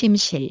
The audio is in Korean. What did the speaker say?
침실.